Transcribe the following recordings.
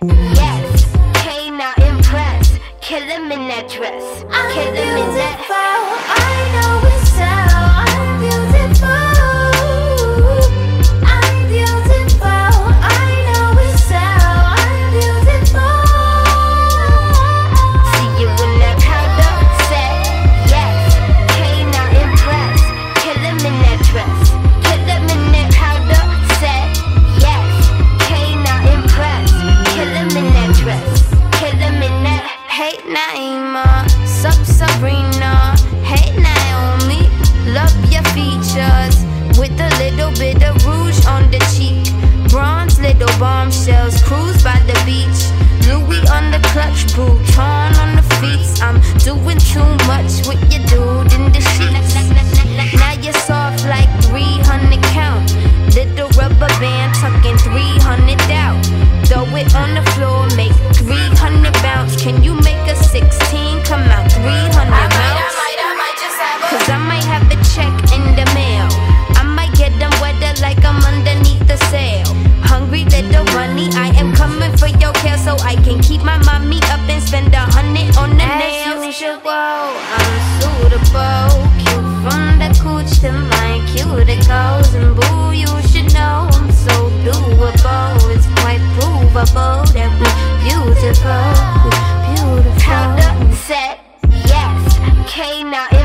Yes, beach. I can keep my mommy up and spend a hundred on the nails. As usual, I'm suitable. Cute from the cooch to my cuticles. And boo, you should know I'm so doable. It's quite provable that we're beautiful. Beautiful. Powder set, yes. K not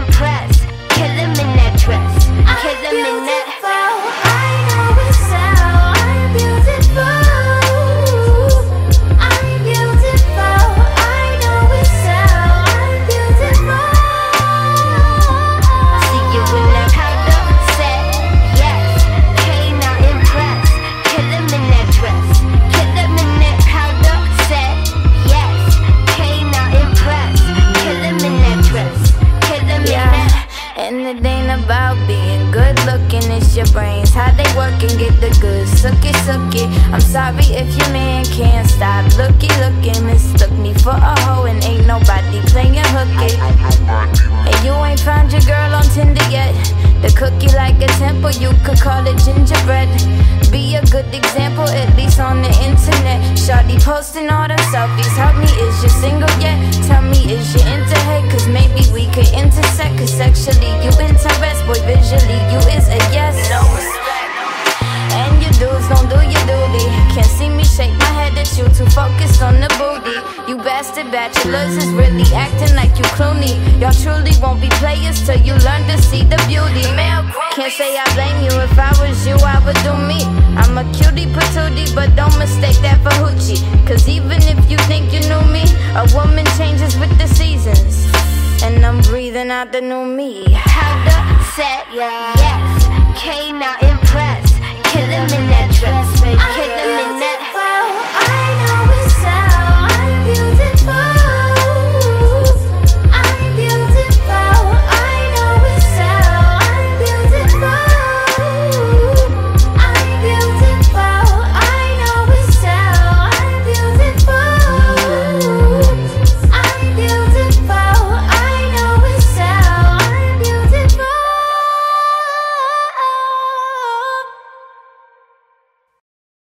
your brains. How they work and get the goods. Suck it, suck it. I'm sorry if your man can't stop. Looky, looking, mistook me for a hoe, and ain't nobody playing hooky. And you ain't found your girl on Tinder yet. The cookie like a temple, you could call it gingerbread. Be a good example, at least on the internet. Shawty posting all them selfies. Help me, is you single yet? Too focused on the booty. You bastard bachelors is really acting like you Clooney. Y'all truly won't be players till you learn to see the beauty. Can't say I blame you. If I was you, I would do me. I'm a cutie patootie, but don't mistake that for hoochie. Cause even if you think you knew me, a woman changes with the seasons. And I'm breathing out the new me. Powder set, yes. K not impressed. Kill him in